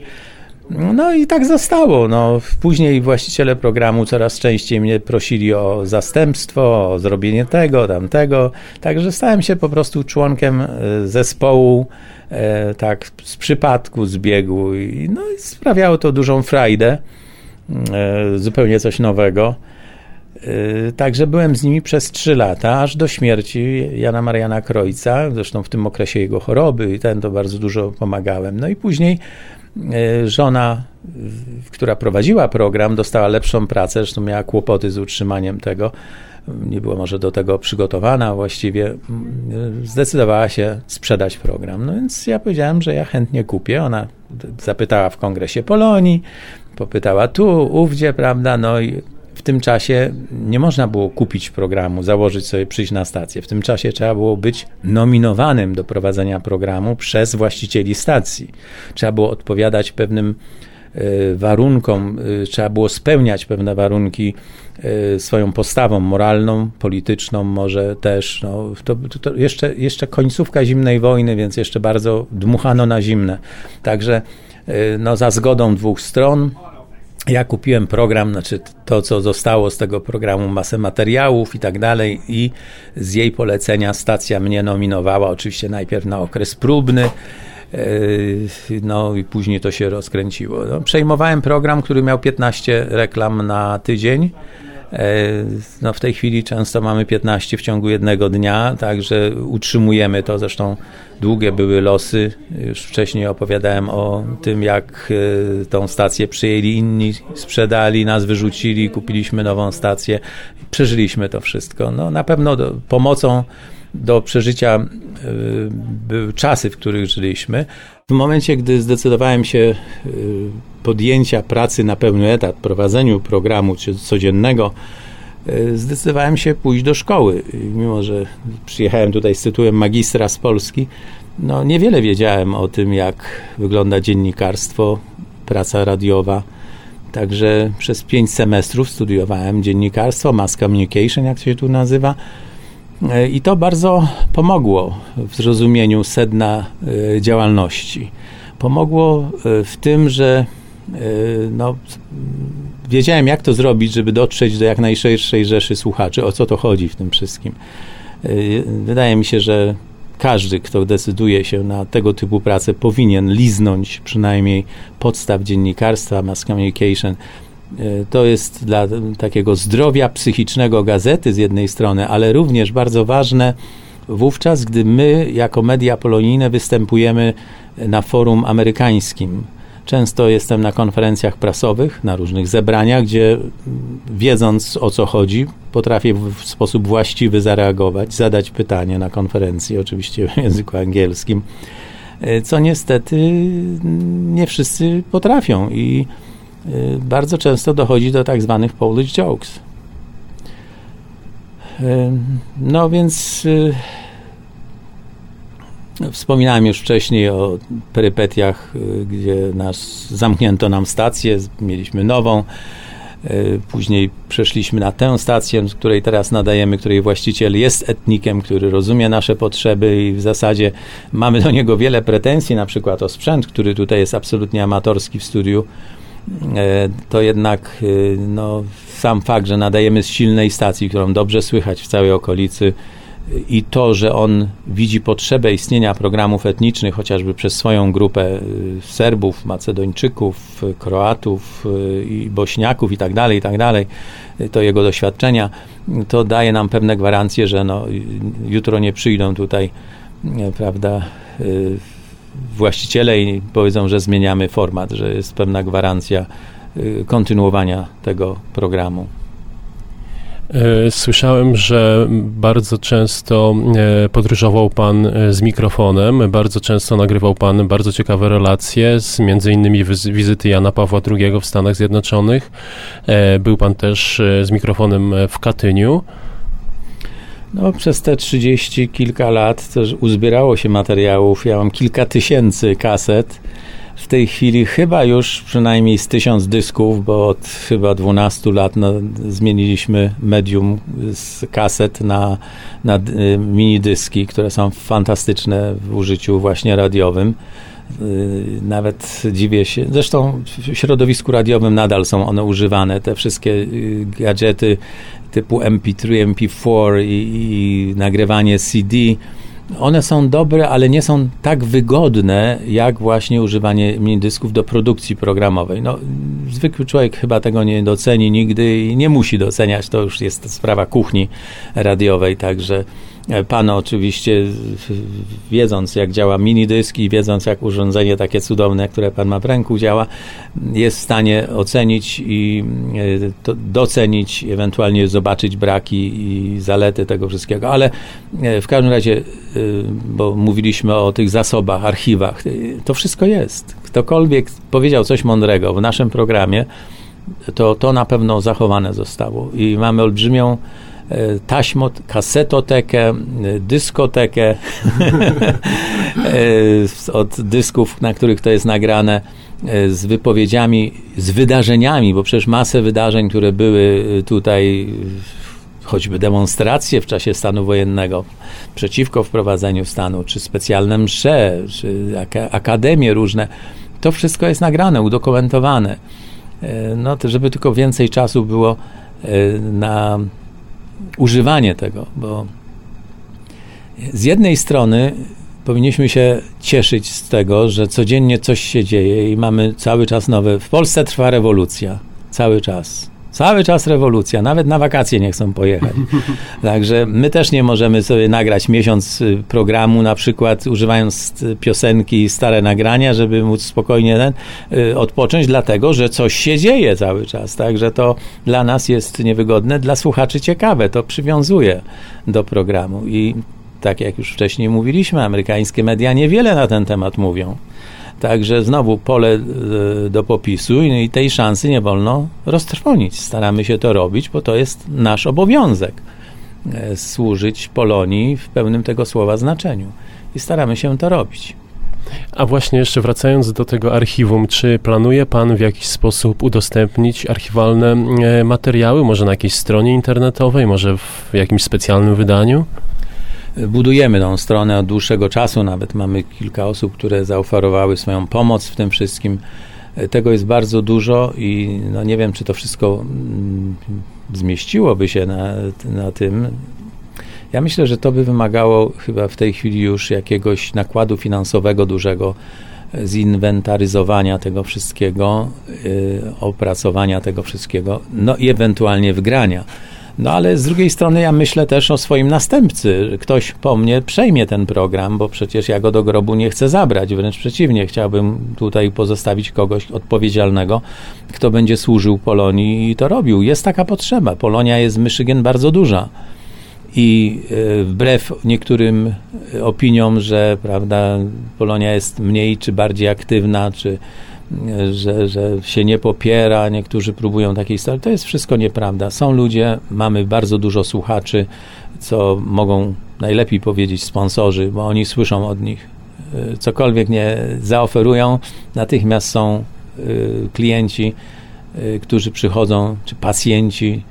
No i tak zostało. No, później właściciele programu coraz częściej mnie prosili o zastępstwo, o zrobienie tego, tamtego. Także stałem się po prostu członkiem e, zespołu, e, tak z przypadku, z biegu. I, no, i sprawiało to dużą frajdę, e, zupełnie coś nowego. Także byłem z nimi przez trzy lata, aż do śmierci Jana Mariana Krojca, zresztą w tym okresie jego choroby i ten to bardzo dużo pomagałem. No i później żona, która prowadziła program, dostała lepszą pracę, zresztą miała kłopoty z utrzymaniem tego. Nie była może do tego przygotowana właściwie. Zdecydowała się sprzedać program. No więc ja powiedziałem, że ja chętnie kupię. Ona zapytała w kongresie Polonii, popytała tu, ówdzie, prawda, no i w tym czasie nie można było kupić programu, założyć sobie, przyjść na stację. W tym czasie trzeba było być nominowanym do prowadzenia programu przez właścicieli stacji. Trzeba było odpowiadać pewnym e, warunkom, e, trzeba było spełniać pewne warunki e, swoją postawą moralną, polityczną, może też. No, to, to jeszcze, jeszcze końcówka zimnej wojny, więc jeszcze bardzo dmuchano na zimne. Także no, za zgodą dwóch stron ja kupiłem program, znaczy to, co zostało z tego programu, masę materiałów i tak dalej, i z jej polecenia stacja mnie nominowała, oczywiście najpierw na okres próbny. E, no i później to się rozkręciło. No, przejmowałem program, który miał 15 reklam na tydzień. E, no w tej chwili często mamy 15 w ciągu jednego dnia, także utrzymujemy to. Zresztą długie były losy. Już wcześniej opowiadałem o tym, jak e, tą stację przyjęli inni, sprzedali, nas wyrzucili, kupiliśmy nową stację. Przeżyliśmy to wszystko. No, na pewno pomocą do przeżycia e, były czasy, w których żyliśmy. W momencie, gdy zdecydowałem się podjęcia pracy na pełny etat, prowadzeniu programu codziennego, e, zdecydowałem się pójść do szkoły. Mimo, że przyjechałem tutaj z tytułem magistra z Polski, no niewiele wiedziałem o tym, jak wygląda dziennikarstwo, praca radiowa. Także przez pięć semestrów studiowałem dziennikarstwo, mass communication, jak się tu nazywa. E, I to bardzo pomogło w zrozumieniu sedna e, działalności. Pomogło w tym, że no, wiedziałem, jak to zrobić, żeby dotrzeć do jak najszerszej rzeszy słuchaczy, o co to chodzi w tym wszystkim. Wydaje mi się, że każdy, kto decyduje się na tego typu pracę, powinien liznąć przynajmniej podstaw dziennikarstwa, mass communication. Yy, to jest dla takiego zdrowia psychicznego gazety z jednej strony, ale również bardzo ważne wówczas, gdy my, jako media polonijne, występujemy na forum amerykańskim. Często jestem na konferencjach prasowych, na różnych zebraniach, gdzie wiedząc o co chodzi, potrafię w sposób właściwy zareagować, zadać pytanie na konferencji, oczywiście w języku angielskim, e, co niestety nie wszyscy potrafią i e, bardzo często dochodzi do tak zwanych Polish jokes. No więc Wspominałem już wcześniej o perypetiach, y, gdzie nas zamknięto nam stację, mieliśmy nową. Y, później przeszliśmy na tę stację, z której teraz nadajemy, której właściciel jest etnikiem, który rozumie nasze potrzeby i w zasadzie mamy do niego wiele pretensji, na przykład o sprzęt, który tutaj jest absolutnie amatorski w studiu. Y, to jednak no, sam fakt, że nadajemy z silnej stacji, którą dobrze słychać w całej okolicy, i to, że on widzi potrzebę istnienia programów etnicznych, chociażby przez swoją grupę y, Serbów, Macedończyków, Kroatów i Bośniaków i tak dalej, i tak dalej, to jego doświadczenia, to daje nam pewne gwarancje, że no, jutro nie przyjdą tutaj, prawda, właściciele i powiedzą, że zmieniamy format, że jest pewna gwarancja kontynuowania tego programu. E, słyszałem, że bardzo często e, podróżował Pan e, z mikrofonem, bardzo często nagrywał Pan bardzo ciekawe relacje, z między innymi wizyty Jana Pawła II w Stanach Zjednoczonych. Był Pan też z mikrofonem w Katyniu. No, przez te 30 kilka lat też uzbierało się materiałów. Ja mam kilka tysięcy kaset w tej chwili chyba już przynajmniej z tysiąc dysków, bo od chyba 12 lat no, zmieniliśmy medium z kaset na, na y, mini dyski, które są fantastyczne w użyciu właśnie radiowym. Y, nawet dziwię się, zresztą w środowisku radiowym nadal są one używane, te wszystkie y, gadżety typu MP3, MP4 i, i nagrywanie CD one są dobre, ale nie są tak wygodne, jak właśnie używanie minidysków do produkcji programowej. No, zwykły człowiek chyba tego nie doceni nigdy i nie musi doceniać, to już jest sprawa kuchni radiowej, także Pan oczywiście, wiedząc jak działa minidysk i wiedząc jak urządzenie takie cudowne, które Pan ma w ręku działa, jest w stanie ocenić i e, docenić, ewentualnie zobaczyć braki i zalety tego wszystkiego. Ale e, w każdym razie, e, bo mówiliśmy o tych zasobach, archiwach, to wszystko jest. Ktokolwiek powiedział coś mądrego w naszym programie, to to na pewno zachowane zostało. I mamy olbrzymią E, taśmo, kasetotekę, e, dyskotekę e, od dysków, na których to jest nagrane z wypowiedziami, z wydarzeniami, bo przecież masę wydarzeń, które były tutaj choćby demonstracje w czasie stanu wojennego przeciwko wprowadzeniu stanu, czy specjalne msze, czy akademie różne, to wszystko jest nagrane, udokumentowane. No, żeby tylko więcej czasu było na używanie tego, bo z jednej strony powinniśmy się cieszyć z tego, że codziennie coś się dzieje i mamy cały czas nowe. W Polsce trwa rewolucja. Cały czas. Cały czas rewolucja, nawet na wakacje nie chcą pojechać. Także my też nie możemy sobie nagrać miesiąc y, programu, na przykład używając piosenki, stare nagrania, żeby móc spokojnie y, odpocząć, dlatego że coś się dzieje cały czas. Także to dla nas jest niewygodne, dla słuchaczy ciekawe, to przywiązuje do programu. I tak jak już wcześniej mówiliśmy, amerykańskie media niewiele na ten temat mówią. Także znowu pole e, do popisu i tej szansy nie wolno roztrwonić. Staramy się to robić, bo to jest nasz obowiązek e, służyć Polonii w pełnym tego słowa znaczeniu. I staramy się to robić. A właśnie jeszcze wracając do tego archiwum, czy planuje Pan w jakiś sposób udostępnić archiwalne e, materiały, może na jakiejś stronie internetowej, może w jakimś specjalnym wydaniu? Budujemy tą stronę od dłuższego czasu, nawet mamy kilka osób, które zaoferowały swoją pomoc w tym wszystkim. Tego jest bardzo dużo i no nie wiem, czy to wszystko mm, zmieściłoby się na, na tym. Ja myślę, że to by wymagało chyba w tej chwili już jakiegoś nakładu finansowego dużego, zinwentaryzowania tego wszystkiego, yy, opracowania tego wszystkiego, no i ewentualnie wgrania. No ale z drugiej strony ja myślę też o swoim następcy. Ktoś po mnie przejmie ten program, bo przecież ja go do grobu nie chcę zabrać. Wręcz przeciwnie, chciałbym tutaj pozostawić kogoś odpowiedzialnego, kto będzie służył Polonii i to robił. Jest taka potrzeba. Polonia jest w Michigan bardzo duża. I e, wbrew niektórym opiniom, że prawda, Polonia jest mniej czy bardziej aktywna, czy że, że się nie popiera, niektórzy próbują takiej historii. To jest wszystko nieprawda. Są ludzie, mamy bardzo dużo słuchaczy, co mogą najlepiej powiedzieć sponsorzy, bo oni słyszą od nich. Y, cokolwiek nie zaoferują, natychmiast są y, klienci, y, którzy przychodzą, czy pacjenci,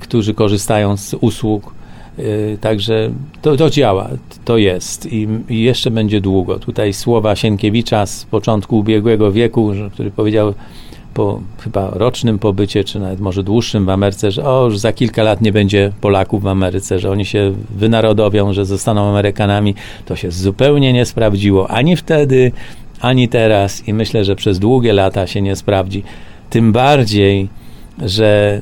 którzy korzystają z usług. Także to, to działa, to jest I, i, jeszcze będzie długo. Tutaj słowa Sienkiewicza z początku ubiegłego wieku, który powiedział, po chyba rocznym pobycie, czy nawet może dłuższym w Ameryce, że o, już za kilka lat nie będzie Polaków w Ameryce, że oni się wynarodowią, że zostaną Amerykanami, to się zupełnie nie sprawdziło. Ani wtedy, ani teraz i myślę, że przez długie lata się nie sprawdzi. Tym bardziej, że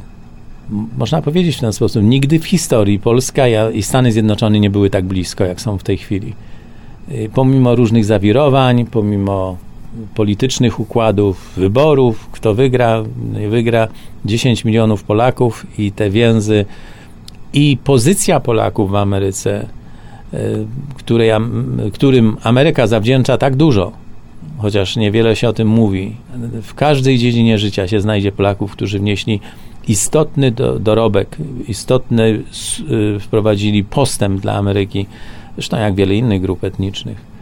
można powiedzieć w ten sposób, nigdy w historii Polska i Stany Zjednoczone nie były tak blisko, jak są w tej chwili. Y, pomimo różnych zawirowań, pomimo politycznych układów, wyborów, kto wygra, nie wygra, 10 milionów Polaków i te więzy i pozycja Polaków w Ameryce, e, której, którym Ameryka zawdzięcza tak dużo, chociaż niewiele się o tym mówi. W każdej dziedzinie życia się znajdzie Polaków, którzy wnieśli istotny do, dorobek, istotny e, wprowadzili postęp dla Ameryki, zresztą jak wiele innych grup etnicznych.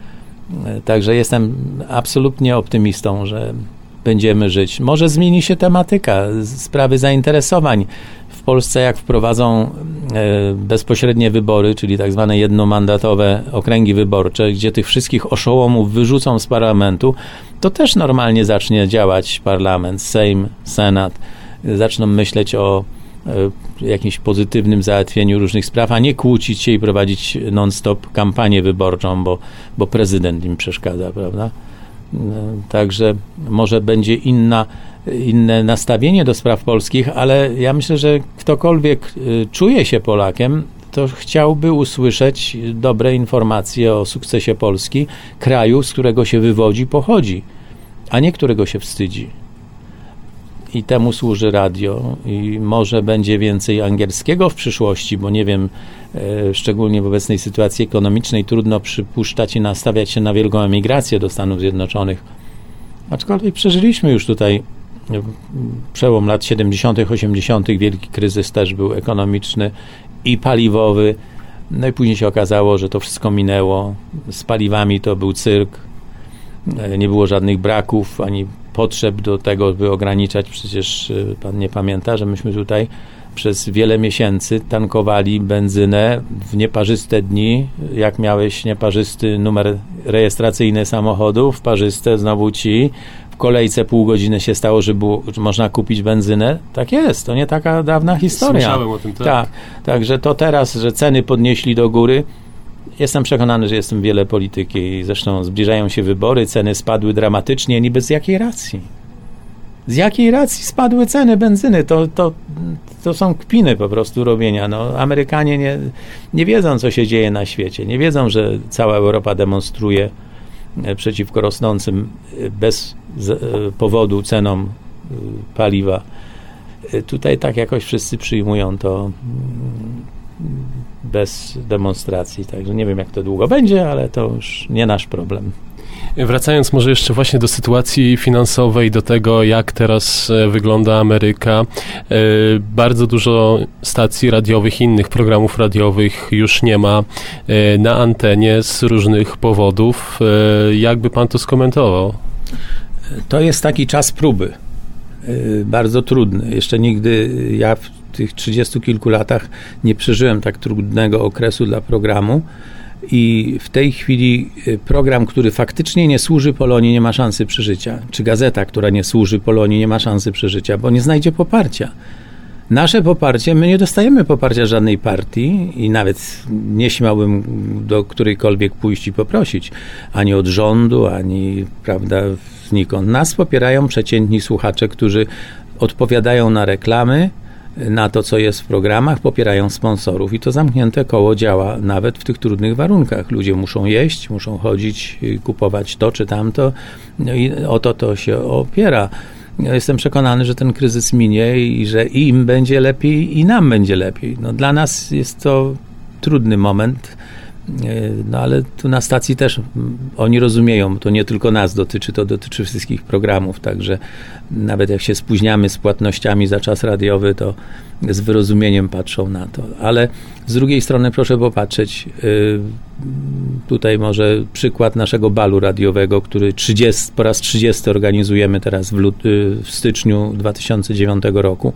Także jestem absolutnie optymistą, że będziemy żyć. Może zmieni się tematyka, sprawy zainteresowań. W Polsce, jak wprowadzą e, bezpośrednie wybory, czyli tak zwane jednomandatowe okręgi wyborcze, gdzie tych wszystkich oszołomów wyrzucą z parlamentu, to też normalnie zacznie działać parlament, Sejm, Senat. Zaczną myśleć o E, jakimś pozytywnym załatwieniu różnych spraw, a nie kłócić się i prowadzić non-stop kampanię wyborczą, bo, bo prezydent im przeszkadza, prawda? E, także może będzie inna, inne nastawienie do spraw polskich, ale ja myślę, że ktokolwiek e, czuje się Polakiem, to chciałby usłyszeć dobre informacje o sukcesie Polski, kraju, z którego się wywodzi, pochodzi, a nie którego się wstydzi i temu służy radio i może będzie więcej angielskiego w przyszłości, bo nie wiem, e, szczególnie w obecnej sytuacji ekonomicznej trudno przypuszczać i nastawiać się na wielką emigrację do Stanów Zjednoczonych. Aczkolwiek przeżyliśmy już tutaj e, przełom lat 70., 80., wielki kryzys też był ekonomiczny i paliwowy. No i później się okazało, że to wszystko minęło. Z paliwami to był cyrk. E, nie było żadnych braków ani potrzeb do tego, by ograniczać. Przecież y, pan nie pamięta, że myśmy tutaj przez wiele miesięcy tankowali benzynę w nieparzyste dni. Jak miałeś nieparzysty numer rejestracyjny samochodu, w parzyste znowu ci. W kolejce pół godziny się stało, że, było, że można kupić benzynę. Tak jest, to nie taka dawna historia. Słyszałem o tym, tak. tak. Także to teraz, że ceny podnieśli do góry, Jestem przekonany, że jestem wiele polityki. Zresztą zbliżają się wybory, ceny spadły dramatycznie, niby z jakiej racji? Z jakiej racji spadły ceny benzyny? To, to, to są kpiny po prostu robienia. No, Amerykanie nie, nie wiedzą, co się dzieje na świecie. Nie wiedzą, że cała Europa demonstruje e, przeciwko rosnącym e, bez e, powodu cenom paliwa. Tutaj tak jakoś wszyscy przyjmują to mm, bez demonstracji. Także nie wiem, jak to długo będzie, ale to już nie nasz problem. Wracając może jeszcze właśnie do sytuacji finansowej, do tego, jak teraz e, wygląda Ameryka. E, bardzo dużo stacji radiowych, innych programów radiowych już nie ma e, na antenie z różnych powodów. Jakby pan to skomentował? To jest taki czas próby. Bardzo trudny. Jeszcze nigdy ja tych trzydziestu kilku latach nie przeżyłem tak trudnego okresu dla programu. I w tej chwili y, program, który faktycznie nie służy Polonii, nie ma szansy przeżycia. Czy gazeta, która nie służy Polonii, nie ma szansy przeżycia, bo nie znajdzie poparcia. Nasze poparcie, my nie dostajemy poparcia żadnej partii i nawet nie śmiałbym do którejkolwiek pójść i poprosić, ani od rządu, ani prawda, znikąd. Nas popierają przeciętni słuchacze, którzy odpowiadają na reklamy, na to, co jest w programach, popierają sponsorów i to zamknięte koło działa nawet w tych trudnych warunkach. Ludzie muszą jeść, muszą chodzić, kupować to czy tamto no i o to to się opiera. Ja jestem przekonany, że ten kryzys minie i że im będzie lepiej i nam będzie lepiej. No, dla nas jest to trudny moment. No ale tu na stacji też oni rozumieją, to nie tylko nas dotyczy, to dotyczy wszystkich programów, także nawet jak się spóźniamy z płatnościami za czas radiowy, to z wyrozumieniem patrzą na to. Ale z drugiej strony proszę popatrzeć, y, tutaj może przykład naszego balu radiowego, który 30, po raz 30 organizujemy teraz w, lut, y, w styczniu 2009 roku.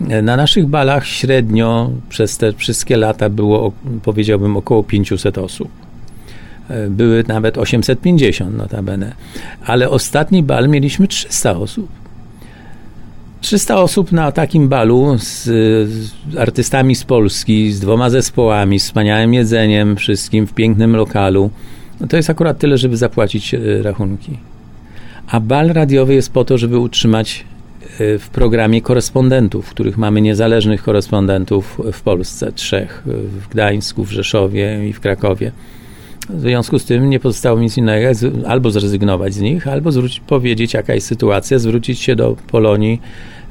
Na naszych balach średnio przez te wszystkie lata było, powiedziałbym, około 500 osób. E, były nawet 850 notabene. Ale ostatni bal mieliśmy 300 osób. 300 osób na takim balu z, z, artystami z Polski, z dwoma zespołami, z wspaniałym jedzeniem, wszystkim w pięknym lokalu. No to jest akurat tyle, żeby zapłacić e, rachunki. A bal radiowy jest po to, żeby utrzymać w programie korespondentów, których mamy niezależnych korespondentów w Polsce, trzech, w Gdańsku, w Rzeszowie i w Krakowie. W związku z tym nie pozostało nic innego, albo zrezygnować z nich, albo zwrócić, powiedzieć, jaka jest sytuacja, zwrócić się do Polonii,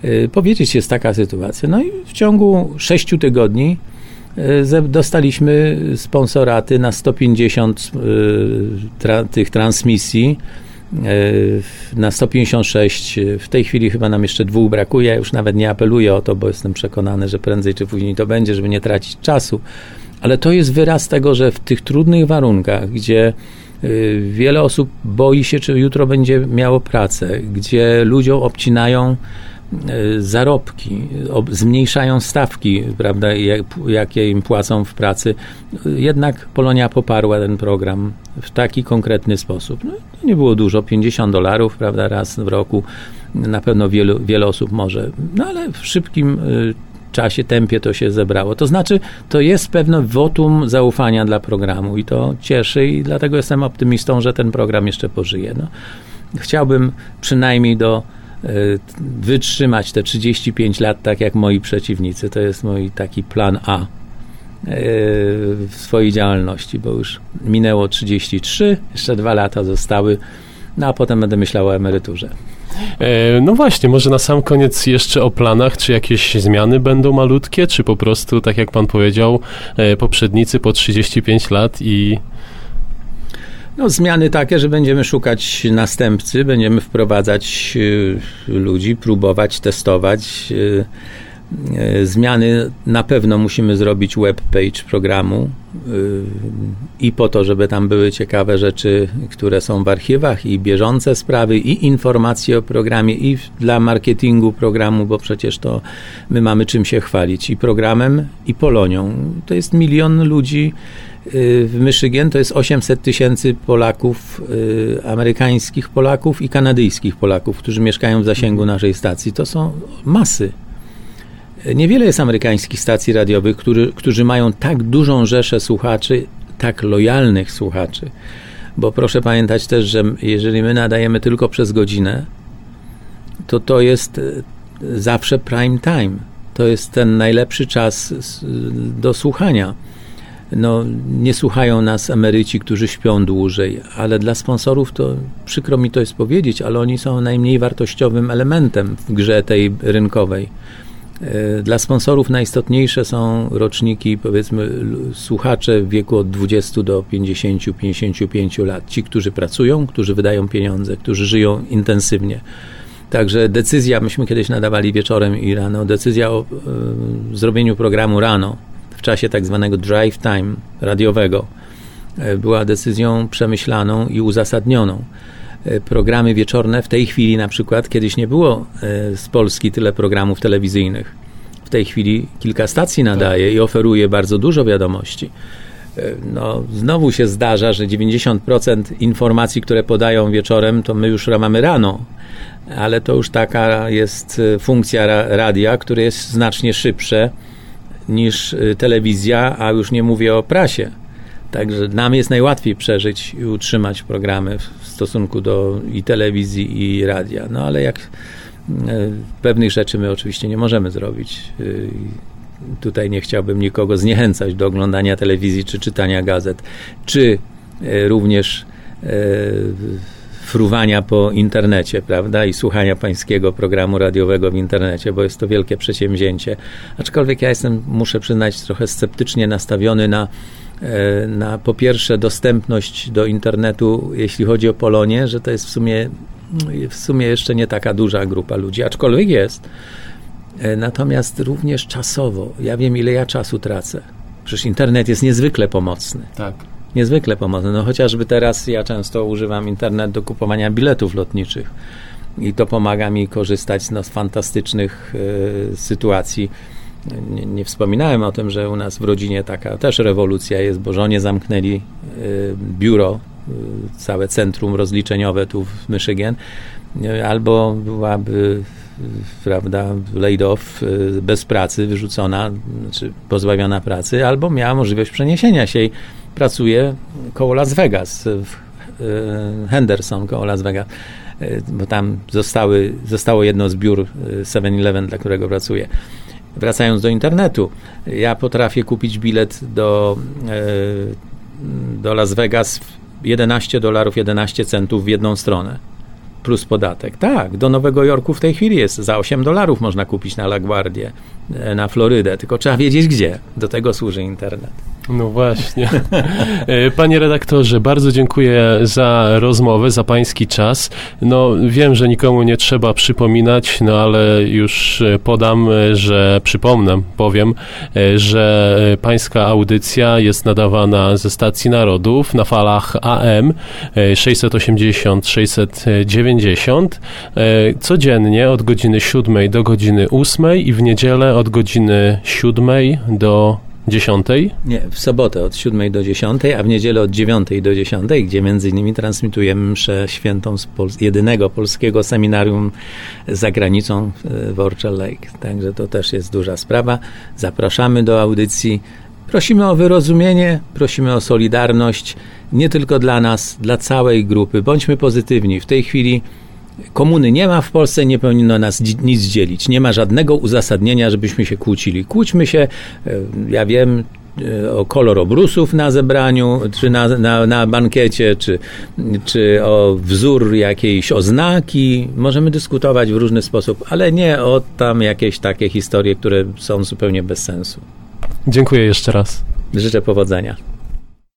yy, powiedzieć, jest taka sytuacja. No i w ciągu sześciu tygodni yy, dostaliśmy sponsoraty na 150 yy, tra tych transmisji, y, na 156. W tej chwili chyba nam jeszcze dwóch brakuje. Już nawet nie apeluję o to, bo jestem przekonany, że prędzej czy później to będzie, żeby nie tracić czasu ale to jest wyraz tego, że w tych trudnych warunkach, gdzie y, wiele osób boi się, czy jutro będzie miało pracę, gdzie ludziom obcinają zarobki, zmniejszają stawki, prawda, jakie im płacą w pracy. Jednak Polonia poparła ten program w taki konkretny sposób. No, nie było dużo, 50 dolarów, prawda, raz w roku. Na pewno wielu, wiele osób może, no ale w szybkim y, czasie, tempie to się zebrało. To znaczy, to jest pewne wotum zaufania dla programu i to cieszy i dlatego jestem optymistą, że ten program jeszcze pożyje. No, chciałbym przynajmniej do wytrzymać te 35 lat tak jak moi przeciwnicy. To jest mój taki plan A e, w swojej działalności, bo już minęło 33, jeszcze dwa lata zostały, no a potem będę myślał o emeryturze. E, no właśnie, może na sam koniec jeszcze o planach, czy jakieś zmiany będą malutkie, czy po prostu, tak jak pan powiedział, e, poprzednicy po 35 lat i no, zmiany takie, że będziemy szukać następcy, będziemy wprowadzać y, ludzi, próbować, testować. Y, E, zmiany na pewno musimy zrobić web page programu i po to, żeby tam były ciekawe rzeczy, które są w archiwach i bieżące sprawy i informacje o programie i dla marketingu programu, bo przecież to my mamy czym się chwalić i programem i Polonią. To jest milion ludzi w Michigan to jest 800 tysięcy Polaków, amerykańskich Polaków i kanadyjskich Polaków, którzy mieszkają w zasięgu naszej stacji. To są masy. Niewiele jest amerykańskich stacji radiowych, który, którzy mają tak dużą rzeszę słuchaczy, tak lojalnych słuchaczy. Bo proszę pamiętać też, że jeżeli my nadajemy tylko przez godzinę, to to jest zawsze prime time. To jest ten najlepszy czas do słuchania. No, nie słuchają nas emeryci, którzy śpią dłużej, ale dla sponsorów to przykro mi to jest powiedzieć, ale oni są najmniej wartościowym elementem w grze tej rynkowej. E, dla sponsorów najistotniejsze są roczniki, powiedzmy, słuchacze w wieku od 20 do 50-55 lat. Ci, którzy pracują, którzy wydają pieniądze, którzy żyją intensywnie. Także decyzja, myśmy kiedyś nadawali wieczorem i rano, decyzja o e, zrobieniu programu rano, w czasie tak zwanego drive time radiowego, e, była decyzją przemyślaną i uzasadnioną. E, programy wieczorne. W tej chwili na przykład, kiedyś nie było e, z Polski tyle programów telewizyjnych. W tej chwili kilka stacji nadaje i oferuje bardzo dużo wiadomości. No, znowu się zdarza, że 90% informacji, które podają wieczorem, to my już mamy rano, ale to już taka jest funkcja radia, które jest znacznie szybsze niż telewizja, a już nie mówię o prasie. Także nam jest najłatwiej przeżyć i utrzymać programy w stosunku do i telewizji, i radia. No ale jak e, pewnych rzeczy my oczywiście nie możemy zrobić. E, tutaj nie chciałbym nikogo zniechęcać do oglądania telewizji czy czytania gazet, czy również fruwania po internecie, prawda, i słuchania pańskiego programu radiowego w internecie, bo jest to wielkie przedsięwzięcie. Aczkolwiek ja jestem, muszę przyznać, trochę sceptycznie nastawiony na e, na po pierwsze dostępność do internetu, jeśli chodzi o Polonię, że to jest w sumie, w sumie jeszcze nie taka duża grupa ludzi, aczkolwiek jest. E, natomiast również czasowo. Ja wiem, ile ja czasu tracę. Przecież internet jest niezwykle pomocny. Tak. Niezwykle pomocny. No chociażby teraz ja często używam internet do kupowania biletów lotniczych i to pomaga mi korzystać no, z fantastycznych y, sytuacji. Nie, nie, wspominałem o tym, że u nas w rodzinie taka też rewolucja jest, bo żonie zamknęli y, biuro, y, całe centrum rozliczeniowe tu w Michigan, albo byłaby prawda, laid off, bez pracy, wyrzucona, czy pozbawiona pracy, albo miała możliwość przeniesienia się i pracuje koło Las Vegas, w Henderson koło Las Vegas. E, bo tam zostały, zostało jedno z biur 7-Eleven, e, dla którego pracuję. Wracając do internetu, ja potrafię kupić bilet do, e, do Las Vegas 11 dolarów 11 centów w jedną stronę plus podatek. Tak, do Nowego Jorku w tej chwili jest za 8 dolarów można kupić na LaGuardię, na Florydę, tylko trzeba wiedzieć gdzie. Do tego służy internet. No właśnie. E, panie redaktorze, bardzo dziękuję za rozmowę, za pański czas. No wiem, że nikomu nie trzeba przypominać, no ale już e, podam, e, że przypomnę, powiem, że pańska audycja jest nadawana ze stacji narodów na falach AM 680-690 codziennie od godziny 7 do godziny 8 i w niedzielę od godziny 7 do 10? Nie, w sobotę od 7 do 10, a w niedzielę od 9 do 10, gdzie między innymi transmitujemy mszę świętą z Pol jedynego polskiego seminarium za granicą w Orchard Lake. Także to też jest duża sprawa. Zapraszamy do audycji. Prosimy o wyrozumienie, prosimy o solidarność, nie tylko dla nas, dla całej grupy. Bądźmy pozytywni. W tej chwili Komuny nie ma w Polsce, nie powinno nas nic dzielić. Nie ma żadnego uzasadnienia, żebyśmy się kłócili. Kłóćmy się, e, ja wiem, e, o kolor obrusów na zebraniu, czy na, na, na bankiecie, czy, czy o wzór jakiejś oznaki. Możemy dyskutować w różny sposób, ale nie o tam jakieś takie historie, które są zupełnie bez sensu. Dziękuję jeszcze raz. Życzę powodzenia.